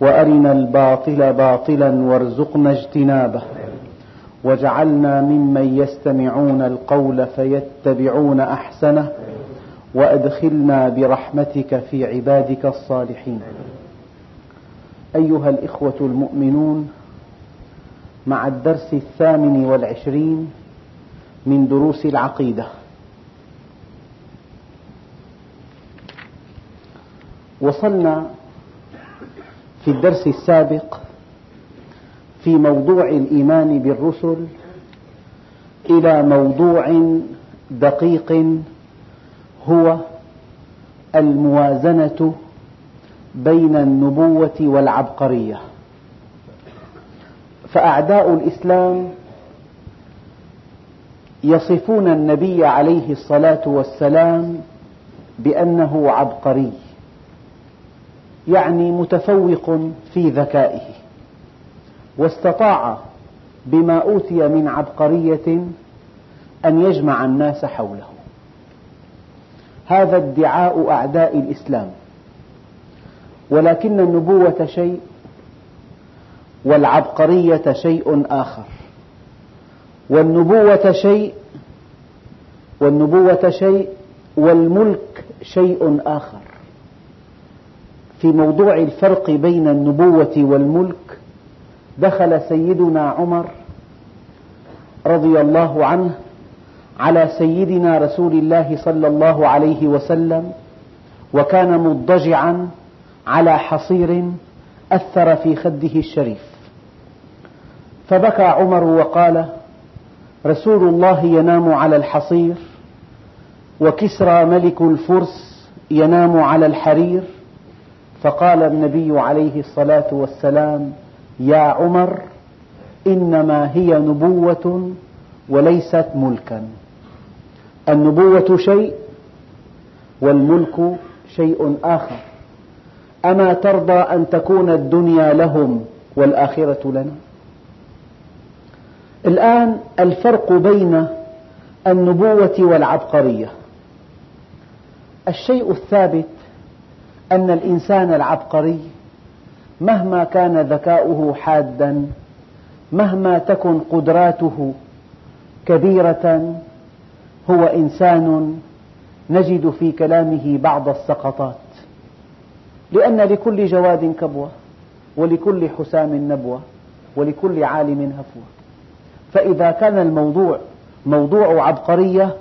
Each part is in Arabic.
وأرنا الباطل باطلا وارزقنا اجتنابه. واجعلنا ممن يستمعون القول فيتبعون أحسنه. وأدخلنا برحمتك في عبادك الصالحين. أيها الإخوة المؤمنون مع الدرس الثامن والعشرين من دروس العقيدة. وصلنا في الدرس السابق في موضوع الإيمان بالرسل إلى موضوع دقيق هو الموازنة بين النبوة والعبقرية. فأعداء الإسلام يصفون النبي عليه الصلاة والسلام بأنه عبقري. يعني متفوق في ذكائه واستطاع بما أوتي من عبقرية أن يجمع الناس حوله. هذا ادعاء أعداء الإسلام ولكن النبوة شيء والعبقرية شيء آخر. والنبوة شيء والنبوة شيء والملك شيء آخر. في موضوع الفرق بين النبوة والملك دخل سيدنا عمر رضي الله عنه على سيدنا رسول الله صلى الله عليه وسلم وكان مضجعا على حصير أثر في خده الشريف. فبكى عمر وقال رسول الله ينام على الحصير وكسرى ملك الفرس ينام على الحرير فقال النبي عليه الصلاة والسلام يا عمر إنما هي نبوة وليست ملكا. النبوة شيء والملك شيء آخر. أما ترضى أن تكون الدنيا لهم والآخرة لنا؟ الآن الفرق بين النبوة والعبقرية. الشيء الثابت أن الإنسان العبقري مهما كان ذكاؤه حادا مهما تكن قدراته كبيرة هو إنسان نجد في كلامه بعض السقطات. لأن لكل جواد كبوة ولكل حسام نبوة ولكل عالم هفوة. فإذا كان الموضوع موضوع عبقرية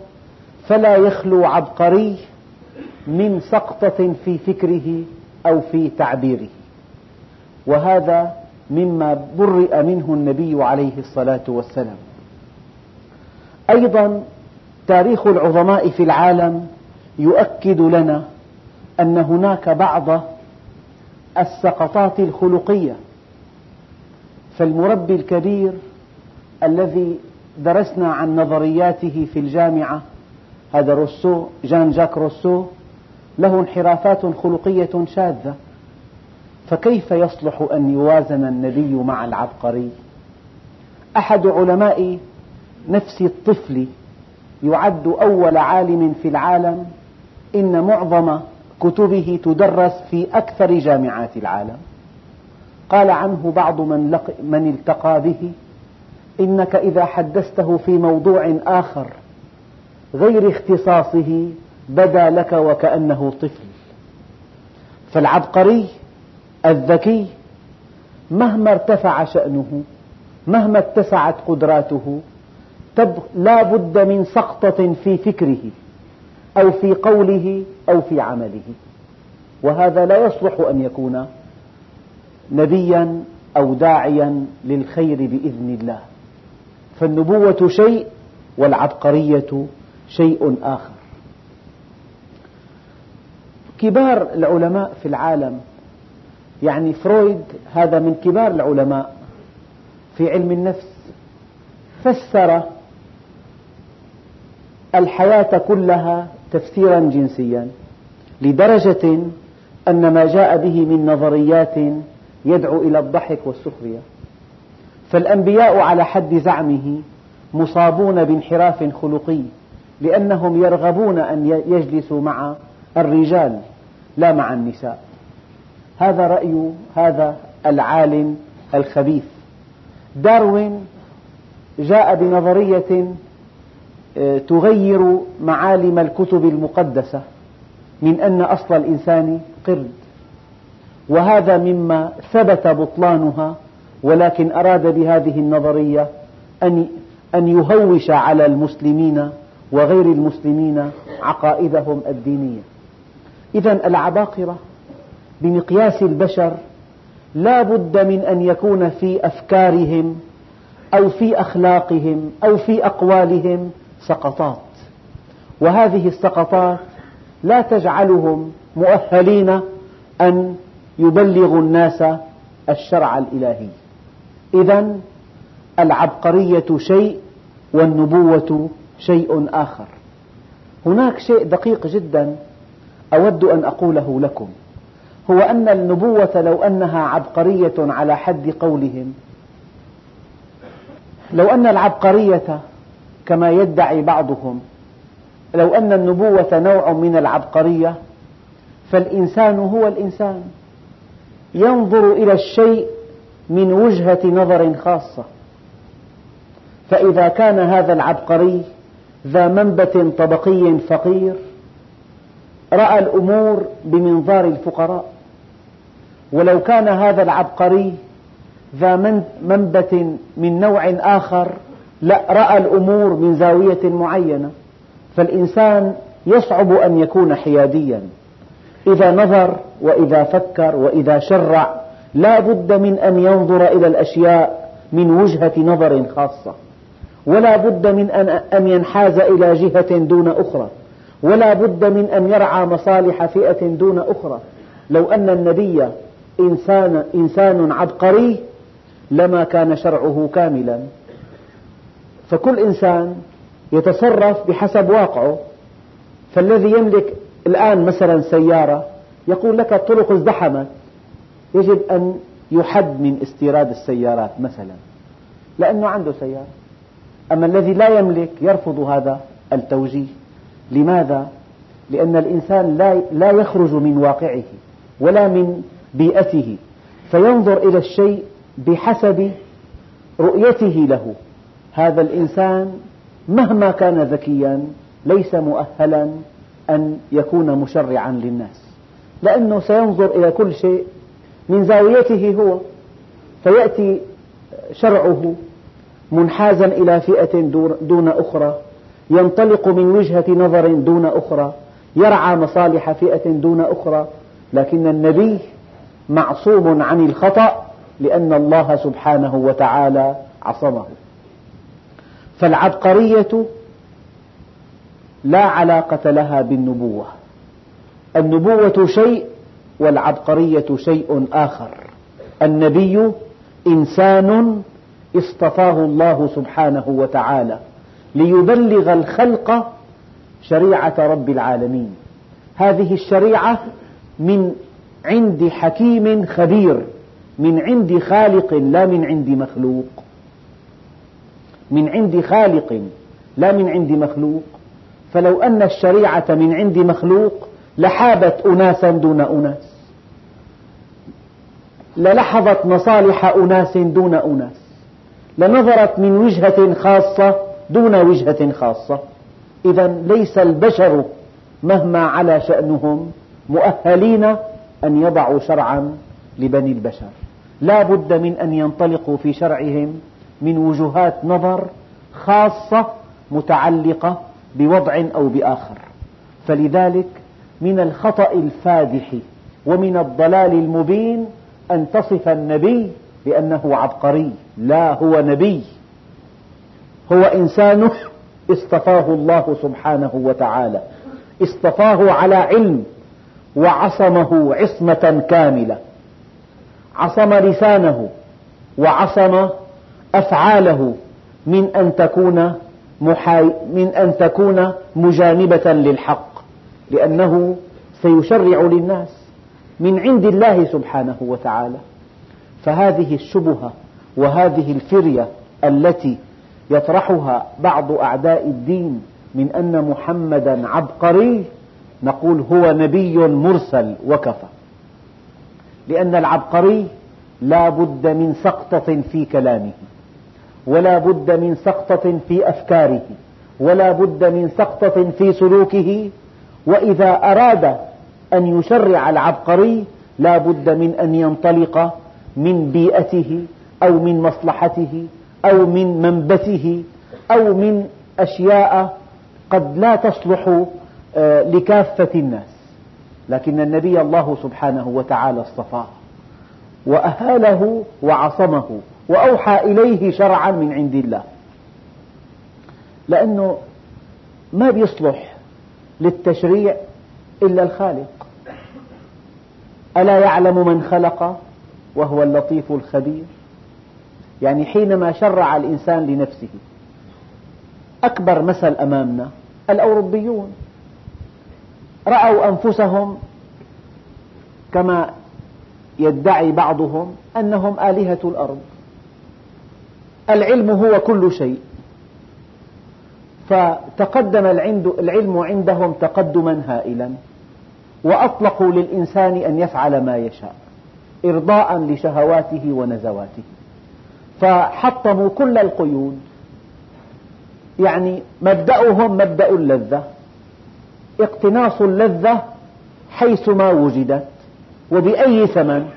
فلا يخلو عبقري من سقطة في فكره أو في تعبيره. وهذا مما برئ منه النبي عليه الصلاة والسلام. أيضا تاريخ العظماء في العالم يؤكد لنا أن هناك بعض السقطات الخلقية. فالمربي الكبير الذي درسنا عن نظرياته في الجامعة هذا روسو جان جاك روسو له انحرافات خلقية شاذة. فكيف يصلح أن يوازن النبي مع العبقري؟ أحد علماء نفس الطفل يعد أول عالم في العالم إن معظم كتبه تدرس في أكثر جامعات العالم. قال عنه بعض من, من التقى به إنك إذا حدثته في موضوع آخر غير اختصاصه بدا لك وكأنه طفل. فالعبقري الذكي مهما ارتفع شأنه مهما اتسعت قدراته لا بد من سقطة في فكره أو في قوله أو في عمله. وهذا لا يصلح أن يكون نبيا أو داعيا للخير بإذن الله. فالنبوة شيء والعبقرية شيء آخر. كبار العلماء في العالم. يعني فرويد هذا من كبار العلماء في علم النفس. فسر الحياة كلها تفسيرا جنسيا لدرجة أن ما جاء به من نظريات يدعو إلى الضحك والسخرية. فالأنبياء على حد زعمه مصابون بانحراف خلقي لأنهم يرغبون أن يجلسوا مع الرجال لا مع النساء. هذا رأي هذا العالم الخبيث. داروين جاء بنظرية آه، تغير معالم الكتب المقدسة من أن أصل الإنسان قرد. وهذا مما ثبت بطلانها ولكن أراد بهذه النظرية أن أن يهوش على المسلمين وغير المسلمين عقائدهم الدينية. إذا العباقرة بمقياس البشر لا بد من أن يكون في أفكارهم أو في أخلاقهم أو في أقوالهم سقطات. وهذه السقطات لا تجعلهم مؤهلين أن يبلغوا الناس الشرع الإلهي. إذا العبقرية شيء والنبوة شيء آخر. هناك شيء دقيق جدا أود أن أقوله لكم هو أن النبوة لو أنها عبقرية على حد قولهم لو أن العبقرية كما يدعي بعضهم لو أن النبوة نوع من العبقرية فالإنسان هو الإنسان ينظر إلى الشيء من وجهة نظر خاصة. فإذا كان هذا العبقري ذا منبت طبقي فقير رأى الأمور بمنظار الفقراء. ولو كان هذا العبقري ذا منبت من نوع آخر لا رأى الأمور من زاوية معينة. فالإنسان يصعب أن يكون حياديا. إذا نظر وإذا فكر وإذا شرع لا بد من أن ينظر إلى الأشياء من وجهة نظر خاصة. ولا بد من أن ينحاز إلى جهة دون أخرى. ولا بد من أن يرعى مصالح فئة دون أخرى. لو أن النبي إنسان, إنسان عبقري لما كان شرعه كاملا. فكل إنسان يتصرف بحسب واقعه. فالذي يملك الآن مثلا سيارة يقول لك الطرق ازدحمت يجب أن يحد من استيراد السيارات مثلا. لأنه عنده سيارة. أما الذي لا يملك يرفض هذا التوجيه. لماذا؟ لأن الإنسان لا, لا يخرج من واقعه ولا من بيئته فينظر إلى الشيء بحسب رؤيته له هذا الإنسان مهما كان ذكيا ليس مؤهلا أن يكون مشرعا للناس لأنه سينظر إلى كل شيء من زاويته هو فيأتي شرعه منحازا إلى فئة دون أخرى ينطلق من وجهة نظر دون أخرى يرعى مصالح فئة دون أخرى لكن النبي معصوم عن الخطأ لأن الله سبحانه وتعالى عصمه. فالعبقرية لا علاقة لها بالنبوة. النبوة شيء والعبقرية شيء آخر. النبي إنسان اصطفاه الله سبحانه وتعالى. ليبلغ الخلق شريعة رب العالمين. هذه الشريعة من عند حكيم خبير من عند خالق لا من عند مخلوق. من عند خالق لا من عند مخلوق. فلو أن الشريعة من عند مخلوق لحابت أناسا دون أناس. للحظت مصالح أناس دون أناس. لنظرت من وجهة خاصة دون وجهة خاصة. إذا ليس البشر مهما علا شأنهم مؤهلين أن يضعوا شرعا لبني البشر. لا بد من أن ينطلقوا في شرعهم من وجهات نظر خاصة متعلقة بوضع أو بآخر. فلذلك من الخطأ الفادح ومن الضلال المبين أن تصف النبي بأنه عبقري لا هو نبي. هو إنسان اصطفاه الله سبحانه وتعالى. اصطفاه على علم وعصمه عصمة كاملة. عصم لسانه وعصم أفعاله من أن تكون من أن تكون مجانبة للحق. لأنه سيشرع للناس من عند الله سبحانه وتعالى. فهذه الشبهة وهذه الفرية التي يطرحها بعض أعداء الدين من أن محمدا عبقري نقول هو نبي مرسل وكفى. لأن العبقري لا بد من سقطة في كلامه ولا بد من سقطة في أفكاره ولا بد من سقطة في سلوكه وإذا أراد أن يشرع العبقري لا بد من أن ينطلق من بيئته أو من مصلحته أو من منبته أو من أشياء قد لا تصلح آه، لكافة الناس. لكن النبي الله سبحانه وتعالى اصطفاه وأهاله وعصمه وأوحى إليه شرعا من عند الله. لأنه ما بيصلح للتشريع إلا الخالق. ألا يعلم من خلق وهو اللطيف الخبير؟ يعني حينما شرع الإنسان لنفسه. أكبر مثل أمامنا الأوروبيون. رأوا أنفسهم كما يدعي بعضهم أنهم آلهة الأرض. العلم هو كل شيء. فتقدم العلم عندهم تقدما هائلا. وأطلقوا للإنسان أن يفعل ما يشاء إرضاء لشهواته ونزواته. فحطموا كل القيود. يعني مبدأهم مبدأ اللذة اقتناص اللذة حيثما وجدت وبأي ثمن؟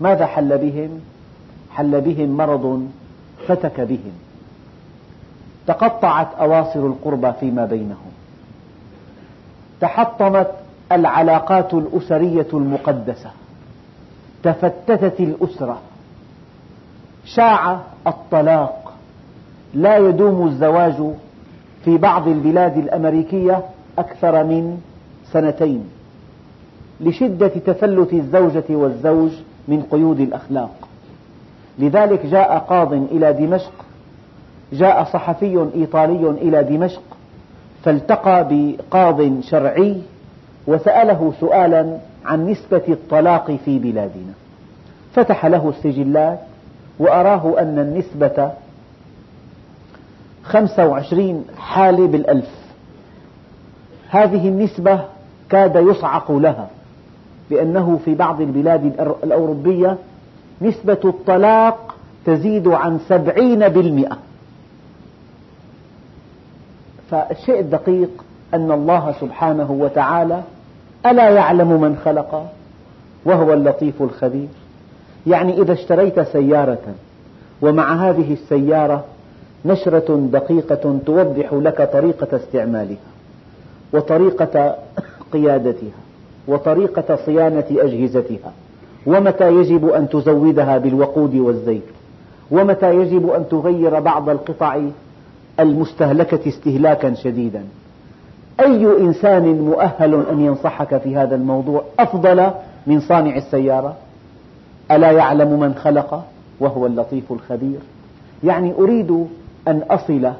ماذا حل بهم؟ حل بهم مرض فتك بهم. تقطعت أواصر القربى فيما بينهم. تحطمت العلاقات الأسرية المقدسة. تفتتت الأسرة. شاع الطلاق لا يدوم الزواج في بعض البلاد الأمريكية أكثر من سنتين لشدة تفلت الزوجة والزوج من قيود الأخلاق. لذلك جاء قاض إلى دمشق جاء صحفي إيطالي إلى دمشق فالتقى بقاض شرعي وسأله سؤالا عن نسبة الطلاق في بلادنا. فتح له السجلات وأراه أن النسبة خمسة وعشرين حالة بالألف. هذه النسبة كاد يصعق لها لأنه في بعض البلاد الأوروبية نسبة الطلاق تزيد عن سبعين بالمئة. فالشيء الدقيق أن الله سبحانه وتعالى ألا يعلم من خلق وهو اللطيف الخبير. يعني إذا اشتريت سيارة ومع هذه السيارة نشرة دقيقة توضح لك طريقة استعمالها وطريقة قيادتها وطريقة صيانة أجهزتها ومتى يجب أن تزودها بالوقود والزيت ومتى يجب أن تغير بعض القطع المستهلكة استهلاكا شديدا. أي إنسان مؤهل أن ينصحك في هذا الموضوع أفضل من صانع السيارة؟ ألا يعلم من خلق وهو اللطيف الخبير؟ يعني أريد أن أصل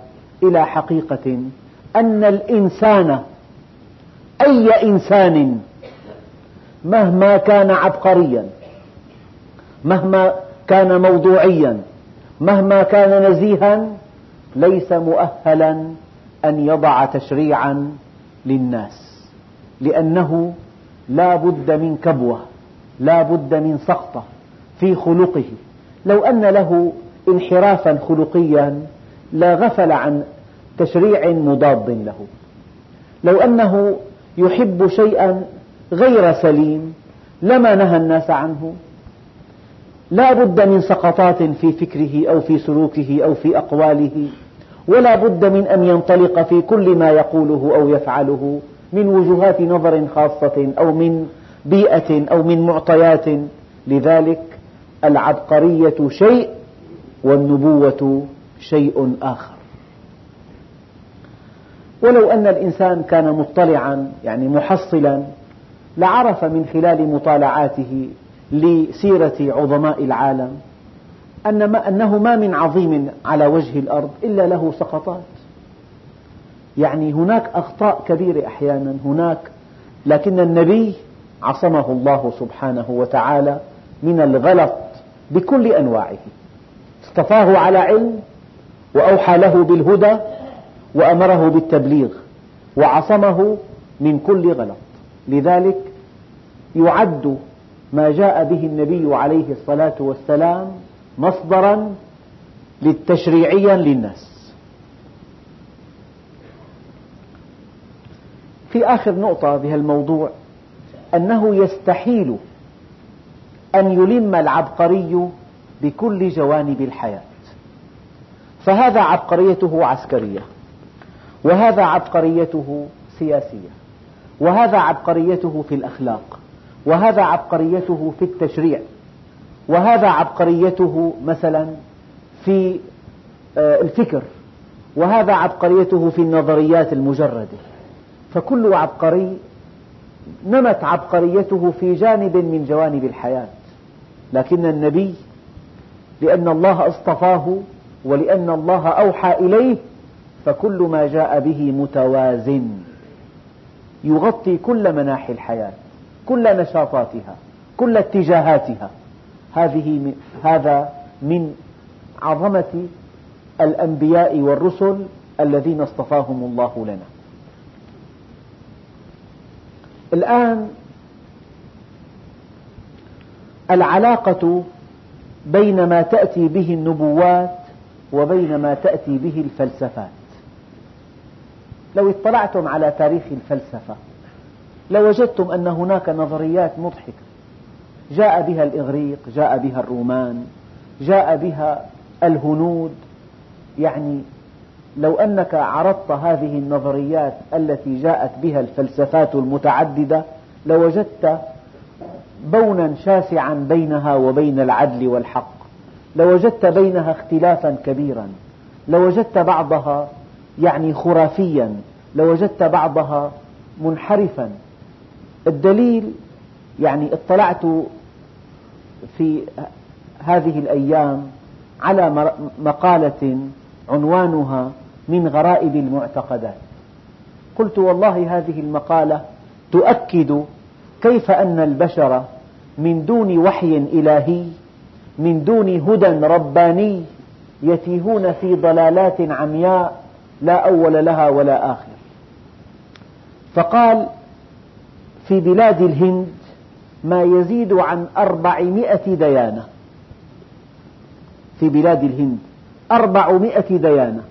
إلى حقيقة أن الإنسان أي إنسان مهما كان عبقريا مهما كان موضوعيا مهما كان نزيها ليس مؤهلا أن يضع تشريعا للناس لأنه لا بد من كبوة لا بد من سقطة. في خلقه. لو أن له انحرافا خلقيا لا غفل عن تشريع مضاد له. لو أنه يحب شيئا غير سليم لما نهى الناس عنه. لا بد من سقطات في فكره أو في سلوكه أو في أقواله. ولا بد من أن ينطلق في كل ما يقوله أو يفعله من وجهات نظر خاصة أو من بيئة أو من معطيات. لذلك العبقرية شيء والنبوة شيء آخر. ولو أن الإنسان كان مطلعا يعني محصلا لعرف من خلال مطالعاته لسيرة عظماء العالم أنه ما من عظيم على وجه الأرض إلا له سقطات. يعني هناك أخطاء كبيرة أحيانا هناك لكن النبي عصمه الله سبحانه وتعالى من الغلط بكل أنواعه. اصطفاه على علم وأوحى له بالهدى وأمره بالتبليغ وعصمه من كل غلط. لذلك يعد ما جاء به النبي عليه الصلاة والسلام مصدرا للتشريعيا للناس. في آخر نقطة بهذا الموضوع أنه يستحيل أن يلم العبقري بكل جوانب الحياة. فهذا عبقريته عسكرية وهذا عبقريته سياسية وهذا عبقريته في الأخلاق وهذا عبقريته في التشريع وهذا عبقريته مثلا في آه، الفكر وهذا عبقريته في النظريات المجردة. فكل عبقري نمت عبقريته في جانب من جوانب الحياة. لكن النبي لأن الله اصطفاه ولأن الله أوحى إليه فكل ما جاء به متوازن. يغطي كل مناحي الحياة كل نشاطاتها كل اتجاهاتها. هذه هذا من عظمة الأنبياء والرسل الذين اصطفاهم الله لنا. الآن العلاقة بين ما تأتي به النبوات وبين ما تأتي به الفلسفات. لو اطلعتم على تاريخ الفلسفة لوجدتم أن هناك نظريات مضحكة. جاء بها الإغريق جاء بها الرومان جاء بها الهنود. يعني لو أنك عرضت هذه النظريات التي جاءت بها الفلسفات المتعددة لوجدت بونا شاسعا بينها وبين العدل والحق. لوجدت بينها اختلافا كبيرا. لوجدت بعضها يعني خرافيا. لوجدت بعضها منحرفا. الدليل يعني اطلعت في هذه الأيام على مقالة عنوانها من غرائب المعتقدات. قلت والله هذه المقالة تؤكد كيف أن البشر من دون وحي إلهي من دون هدى رباني يتيهون في ضلالات عمياء لا أول لها ولا آخر. فقال في بلاد الهند ما يزيد عن أربعمائة ديانة. في بلاد الهند أربعمائة ديانة.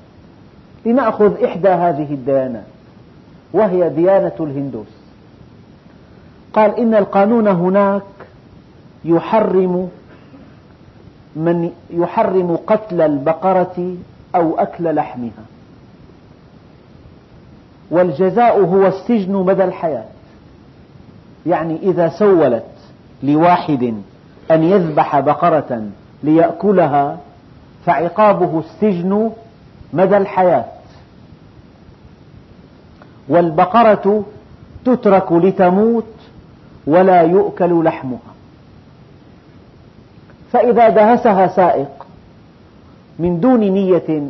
لنأخذ إحدى هذه الديانات وهي ديانة الهندوس. قال إن القانون هناك يحرم من يحرم قتل البقرة أو أكل لحمها. والجزاء هو السجن مدى الحياة. يعني إذا سولت لواحد أن يذبح بقرة ليأكلها فعقابه السجن مدى الحياة. والبقرة تترك لتموت ولا يؤكل لحمها. فإذا دهسها سائق من دون نية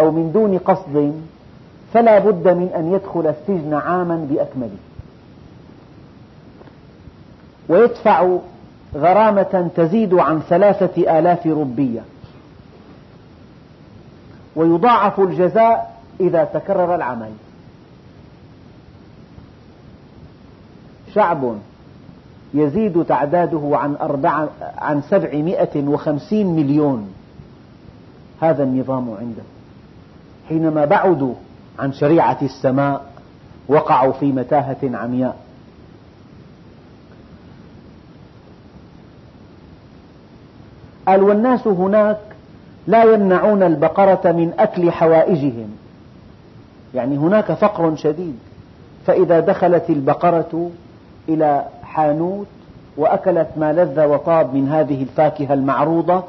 أو من دون قصد فلا بد من أن يدخل السجن عاما بأكمله. ويدفع غرامة تزيد عن ثلاثة آلاف ربية. ويضاعف الجزاء إذا تكرر العمل. شعب يزيد تعداده عن أربعة عن سبعمائة وخمسين مليون. هذا النظام عنده. حينما بعدوا عن شريعة السماء وقعوا في متاهة عمياء. قال والناس هناك لا يمنعون البقرة من أكل حوائجهم. يعني هناك فقر شديد. فإذا دخلت البقرة إلى حانوت وأكلت ما لذ وطاب من هذه الفاكهة المعروضة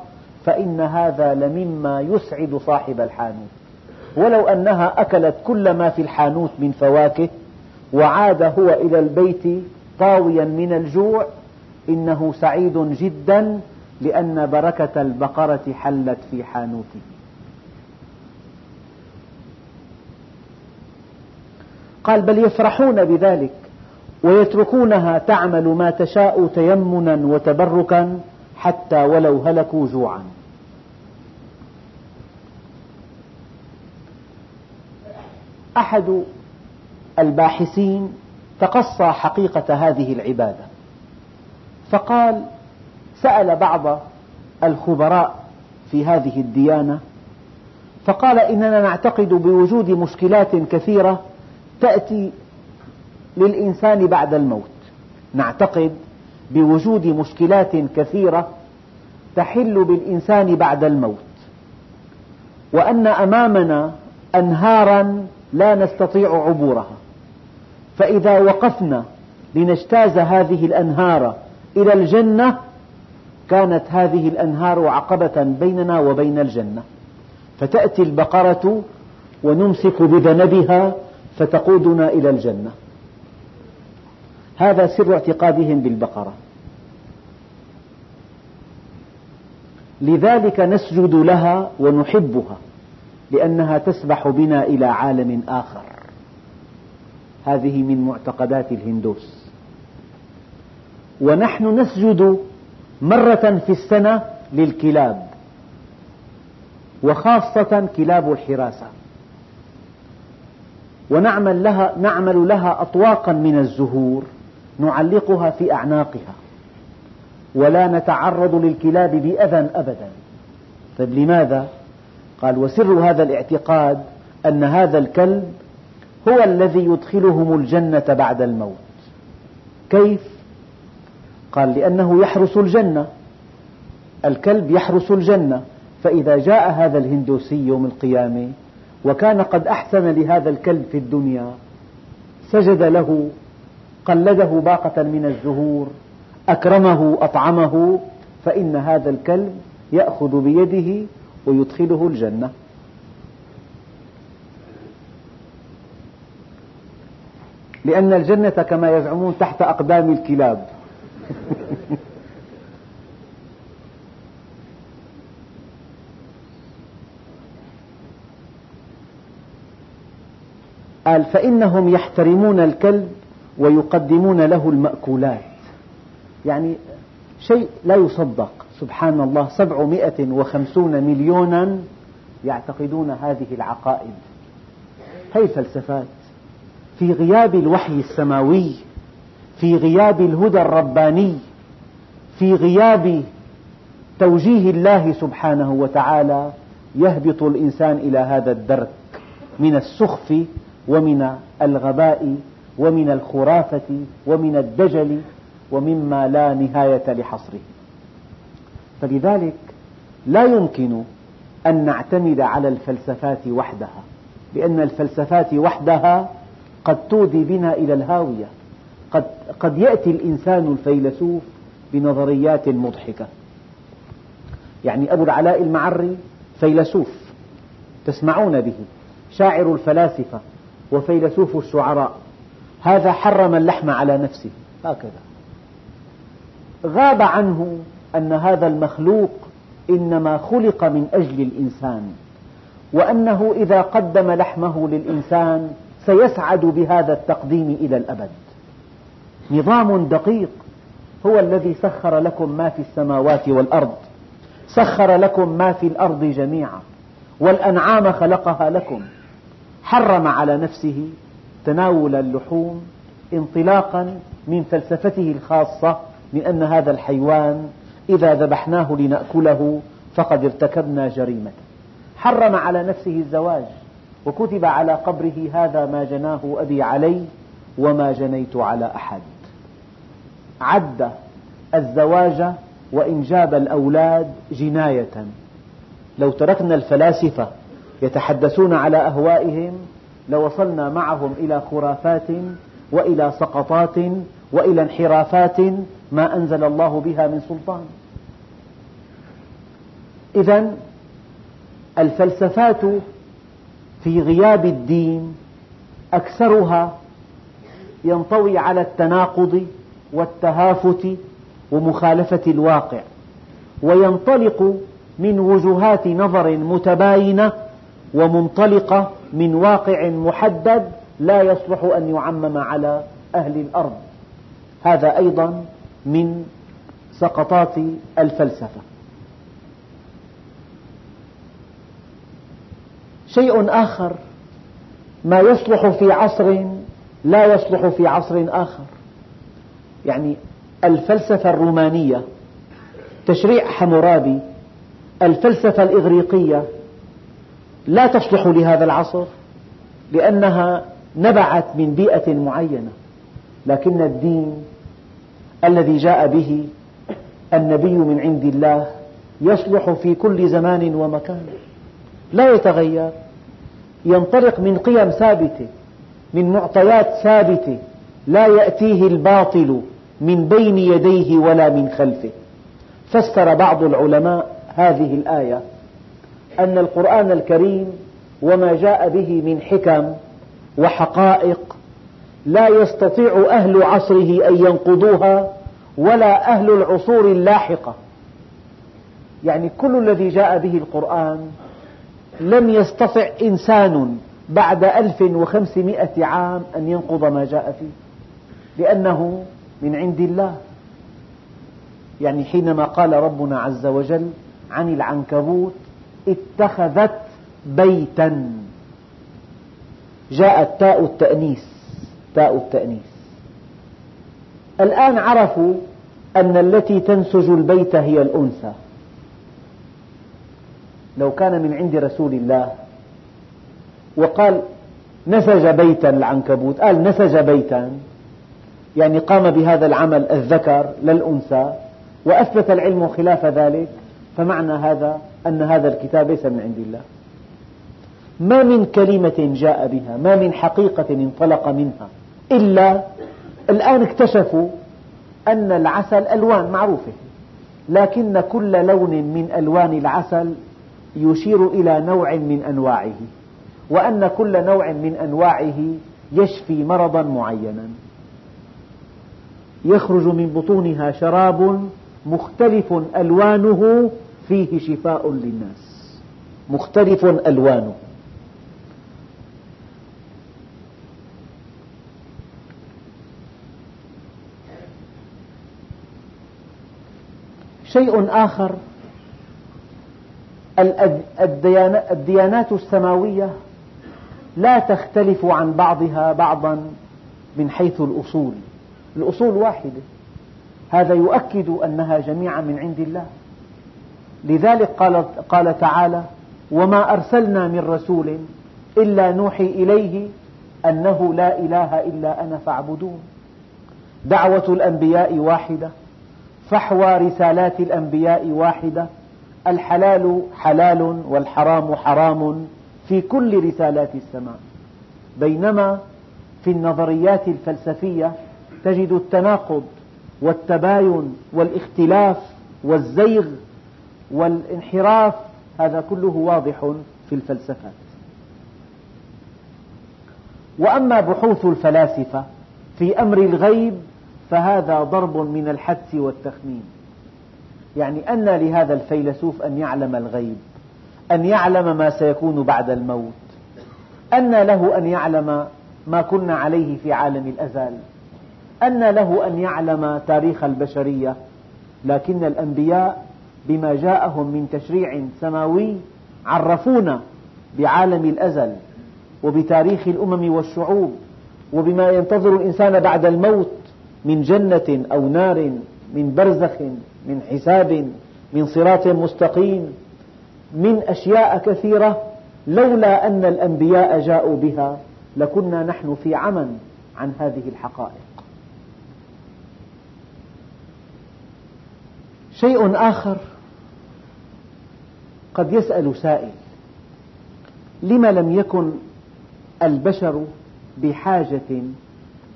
فإن هذا لمما يسعد صاحب الحانوت. ولو أنها أكلت كل ما في الحانوت من فواكه وعاد هو إلى البيت طاويا من الجوع إنه سعيد جدا لأن بركة البقرة حلت في حانوته. قال بل يفرحون بذلك ويتركونها تعمل ما تشاء تيمنا وتبركا حتى ولو هلكوا جوعا. أحد الباحثين تقصى حقيقة هذه العبادة فقال سأل بعض الخبراء في هذه الديانة فقال إننا نعتقد بوجود مشكلات كثيرة تأتي للإنسان بعد الموت. نعتقد بوجود مشكلات كثيرة تحل بالإنسان بعد الموت. وأن أمامنا أنهارا لا نستطيع عبورها. فإذا وقفنا لنجتاز هذه الأنهار إلى الجنة كانت هذه الأنهار عقبة بيننا وبين الجنة. فتأتي البقرة ونمسك بذنبها فتقودنا إلى الجنة. هذا سر اعتقادهم بالبقرة. لذلك نسجد لها ونحبها لأنها تسبح بنا إلى عالم آخر. هذه من معتقدات الهندوس. ونحن نسجد مرة في السنة للكلاب وخاصة كلاب الحراسة. ونعمل لها, نعمل لها أطواقا من الزهور. نعلقها في أعناقها. ولا نتعرض للكلاب بأذى أبدا. طيب لماذا؟ قال وسر هذا الاعتقاد أن هذا الكلب هو الذي يدخلهم الجنة بعد الموت. كيف؟ قال لأنه يحرس الجنة. الكلب يحرس الجنة. فإذا جاء هذا الهندوسي يوم القيامة وكان قد أحسن لهذا الكلب في الدنيا سجد له قلده باقة من الزهور أكرمه أطعمه فإن هذا الكلب يأخذ بيده ويدخله الجنة. لأن الجنة كما يزعمون تحت أقدام الكلاب. قال فإنهم يحترمون الكلب ويقدمون له المأكولات. يعني شيء لا يصدق. سبحان الله سبعمائة وخمسون مليونا يعتقدون هذه العقائد. هذه الفلسفات في غياب الوحي السماوي في غياب الهدى الرباني في غياب توجيه الله سبحانه وتعالى يهبط الإنسان إلى هذا الدرك من السخف ومن الغباء ومن الخرافة ومن الدجل ومما لا نهاية لحصره. فلذلك لا يمكن أن نعتمد على الفلسفات وحدها لأن الفلسفات وحدها قد تودي بنا إلى الهاوية. قد, قد يأتي الإنسان الفيلسوف بنظريات مضحكة. يعني أبو العلاء المعري فيلسوف تسمعون به شاعر الفلاسفة وفيلسوف الشعراء. هذا حرم اللحم على نفسه. هكذا. غاب عنه أن هذا المخلوق إنما خلق من أجل الإنسان وأنه إذا قدم لحمه للإنسان سيسعد بهذا التقديم إلى الأبد. نظام دقيق هو الذي سخر لكم ما في السماوات والأرض سخر لكم ما في الأرض جميعا والأنعام خلقها لكم حرم على نفسه تناول اللحوم انطلاقا من فلسفته الخاصة من أن هذا الحيوان إذا ذبحناه لنأكله فقد ارتكبنا جريمة. حرم على نفسه الزواج وكتب على قبره هذا ما جناه أبي علي وما جنيت على أحد. عد الزواج وإنجاب الأولاد جناية. لو تركنا الفلاسفة يتحدثون على أهوائهم لوصلنا معهم إلى خرافات وإلى سقطات وإلى انحرافات ما أنزل الله بها من سلطان. إذا الفلسفات في غياب الدين أكثرها ينطوي على التناقض والتهافت ومخالفة الواقع وينطلق من وجهات نظر متباينة ومنطلقة من واقع محدد لا يصلح أن يعمم على أهل الأرض. هذا أيضا من سقطات الفلسفة. شيء آخر ما يصلح في عصر لا يصلح في عصر آخر. يعني الفلسفة الرومانية تشريع حمورابي الفلسفة الإغريقية لا تصلح لهذا العصر لأنها نبعت من بيئة معينة لكن الدين الذي جاء به النبي من عند الله يصلح في كل زمان ومكان. لا يتغير ينطلق من قيم ثابتة من معطيات ثابتة لا يأتيه الباطل من بين يديه ولا من خلفه. فسر بعض العلماء هذه الآية أن القرآن الكريم وما جاء به من حكم وحقائق لا يستطيع أهل عصره أن ينقضوها ولا أهل العصور اللاحقة. يعني كل الذي جاء به القرآن لم يستطع إنسان بعد ألف وخمسمائة عام أن ينقض ما جاء فيه لأنه من عند الله. يعني حينما قال ربنا عز وجل عن العنكبوت اتخذت بيتا. جاءت تاء التأنيث. تاء التأنيث. الآن عرفوا أن التي تنسج البيت هي الأنثى. لو كان من عند رسول الله وقال نسج بيتا العنكبوت قال نسج بيتا يعني قام بهذا العمل الذكر للأنثى وأثبت العلم خلاف ذلك فمعنى هذا أن هذا الكتاب ليس من عند الله. ما من كلمة جاء بها ما من حقيقة انطلق منها إلا الآن اكتشفوا أن العسل ألوان معروفة. لكن كل لون من ألوان العسل يشير إلى نوع من أنواعه وأن كل نوع من أنواعه يشفي مرضا معينا. يخرج من بطونها شراب مختلف ألوانه فيه شفاء للناس. مختلف ألوانه. شيء آخر الديانات السماوية لا تختلف عن بعضها بعضا من حيث الأصول. الأصول واحدة. هذا يؤكد أنها جميعا من عند الله. لذلك قال, قال تعالى وما أرسلنا من رسول إلا نوحي إليه أنه لا إله إلا أنا فاعبدون. دعوة الأنبياء واحدة فحوى رسالات الأنبياء واحدة الحلال حلال والحرام حرام في كل رسالات السماء. بينما في النظريات الفلسفية تجد التناقض والتباين والاختلاف والزيغ والانحراف هذا كله واضح في الفلسفات وأما بحوث الفلاسفة في أمر الغيب فهذا ضرب من الحدس والتخمين. يعني أن لهذا الفيلسوف أن يعلم الغيب أن يعلم ما سيكون بعد الموت أن له أن يعلم ما كنا عليه في عالم الأزل أن له أن يعلم تاريخ البشرية لكن الأنبياء بما جاءهم من تشريع سماوي عرفونا بعالم الأزل وبتاريخ الأمم والشعوب وبما ينتظر الإنسان بعد الموت من جنة أو نار من برزخ من حساب من صراط مستقيم. من أشياء كثيرة لولا أن الأنبياء جاءوا بها لكنا نحن في عمى عن هذه الحقائق. شيء آخر. قد يسأل سائل لم لم يكن البشر بحاجة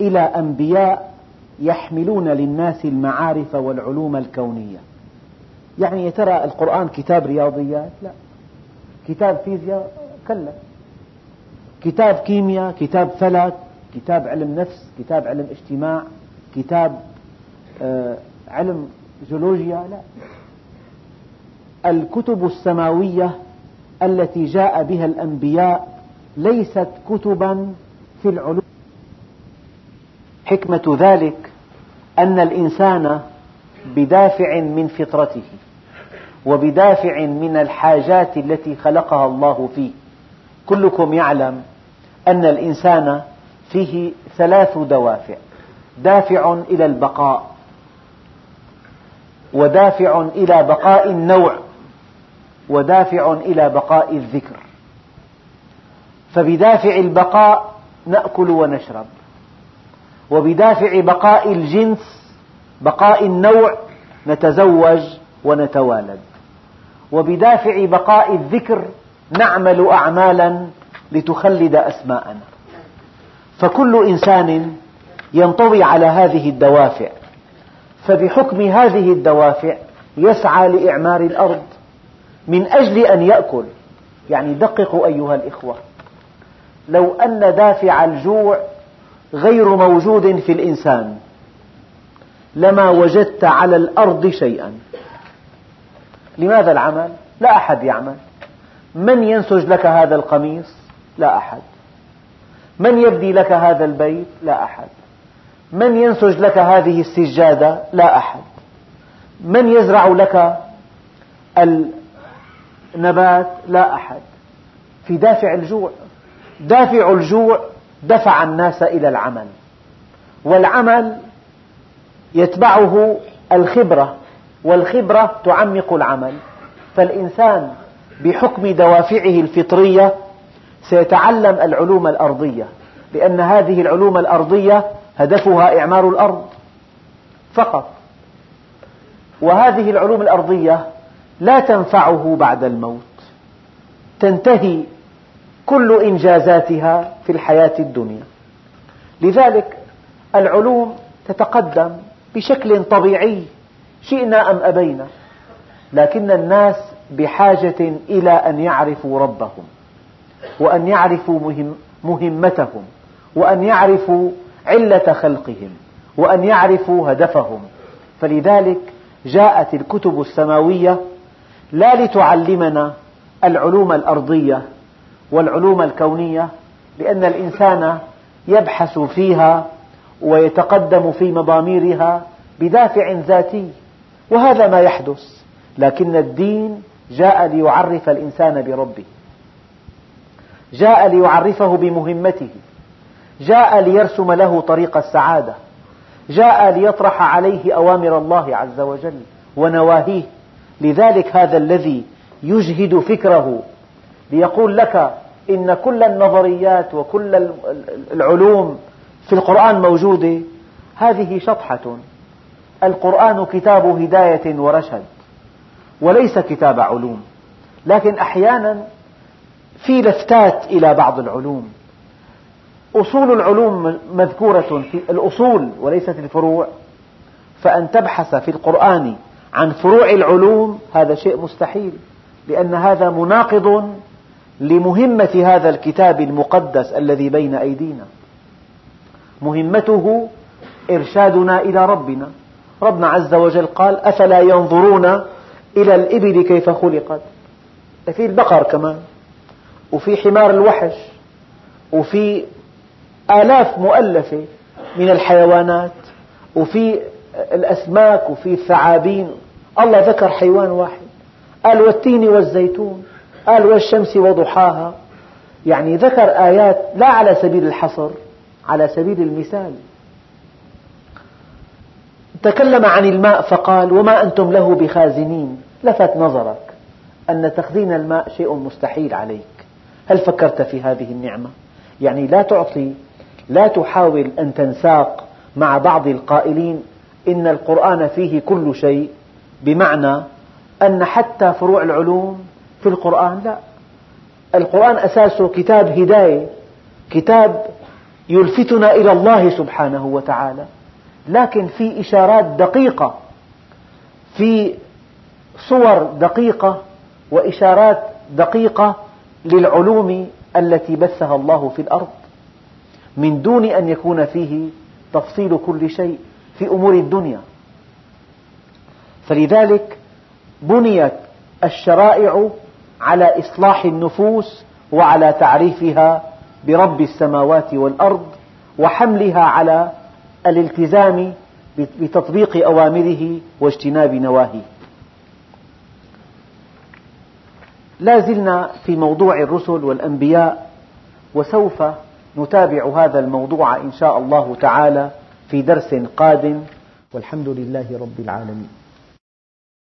إلى أنبياء يحملون للناس المعارف والعلوم الكونية؟ يعني يا ترى القرآن كتاب رياضيات؟ لا. كتاب فيزياء؟ كلا. كتاب كيمياء؟ كتاب فلك؟ كتاب علم نفس؟ كتاب علم اجتماع؟ كتاب آه، علم جيولوجيا لا. الكتب السماوية التي جاء بها الأنبياء ليست كتبا في العلوم. حكمة ذلك أن الإنسان بدافع من فطرته وبدافع من الحاجات التي خلقها الله فيه. كلكم يعلم أن الإنسان فيه ثلاث دوافع. دافع إلى البقاء ودافع إلى بقاء النوع ودافع إلى بقاء الذكر. فبدافع البقاء نأكل ونشرب وبدافع بقاء الجنس بقاء النوع نتزوج ونتوالد. وبدافع بقاء الذكر نعمل أعمالا لتخلد أسماءنا. فكل إنسان ينطوي على هذه الدوافع. فبحكم هذه الدوافع يسعى لإعمار الأرض من أجل أن يأكل يعني دققوا أيها الإخوة لو أن دافع الجوع غير موجود في الإنسان لما وجدت على الأرض شيئا لماذا العمل؟ لا أحد يعمل من ينسج لك هذا القميص؟ لا أحد من يبني لك هذا البيت؟ لا أحد من ينسج لك هذه السجادة؟ لا أحد. من يزرع لك النبات؟ لا أحد. في دافع الجوع. دافع الجوع دفع الناس إلى العمل. والعمل يتبعه الخبرة والخبرة تعمق العمل. فالإنسان بحكم دوافعه الفطرية سيتعلم العلوم الأرضية لأن هذه العلوم الأرضية هدفها إعمار الأرض فقط. وهذه العلوم الأرضية لا تنفعه بعد الموت. تنتهي كل إنجازاتها في الحياة الدنيا. لذلك العلوم تتقدم بشكل طبيعي شئنا أم أبينا. لكن الناس بحاجة إلى أن يعرفوا ربهم وأن يعرفوا مهم مهمتهم وأن يعرفوا علة خلقهم وأن يعرفوا هدفهم. فلذلك جاءت الكتب السماوية لا لتعلمنا العلوم الأرضية والعلوم الكونية لأن الإنسان يبحث فيها ويتقدم في مضاميرها بدافع ذاتي وهذا ما يحدث. لكن الدين جاء ليعرف الإنسان بربه جاء ليعرفه بمهمته. جاء ليرسم له طريق السعادة. جاء ليطرح عليه أوامر الله عز وجل ونواهيه. لذلك هذا الذي يجهد فكره ليقول لك إن كل النظريات وكل العلوم في القرآن موجودة. هذه شطحة. القرآن كتاب هداية ورشد وليس كتاب علوم. لكن أحيانا في لفتات إلى بعض العلوم. أصول العلوم مذكورة في الأصول وليست الفروع. فأن تبحث في القرآن عن فروع العلوم هذا شيء مستحيل لأن هذا مناقض لمهمة هذا الكتاب المقدس الذي بين أيدينا. مهمته إرشادنا إلى ربنا. ربنا عز وجل قال أفلا ينظرون إلى الإبل كيف خلقت؟ في البقر كمان وفي حمار الوحش وفي آلاف مؤلفة من الحيوانات وفي الأسماك وفي الثعابين. الله ذكر حيوان واحد. قال والتين والزيتون. قال والشمس وضحاها. يعني ذكر آيات لا على سبيل الحصر على سبيل المثال. تكلم عن الماء فقال وما أنتم له بخازنين. لفت نظرك أن تخزين الماء شيء مستحيل عليك. هل فكرت في هذه النعمة؟ يعني لا تعطي لا تحاول أن تنساق مع بعض القائلين إن القرآن فيه كل شيء بمعنى أن حتى فروع العلوم في القرآن لا. القرآن أساسه كتاب هداية كتاب يلفتنا إلى الله سبحانه وتعالى. لكن في إشارات دقيقة في صور دقيقة وإشارات دقيقة للعلوم التي بثها الله في الأرض. من دون أن يكون فيه تفصيل كل شيء في أمور الدنيا. فلذلك بنيت الشرائع على إصلاح النفوس وعلى تعريفها برب السماوات والأرض وحملها على الالتزام بتطبيق أوامره واجتناب نواهيه. لا زلنا في موضوع الرسل والأنبياء وسوف نتابع هذا الموضوع إن شاء الله تعالى في درس قادم والحمد لله رب العالمين.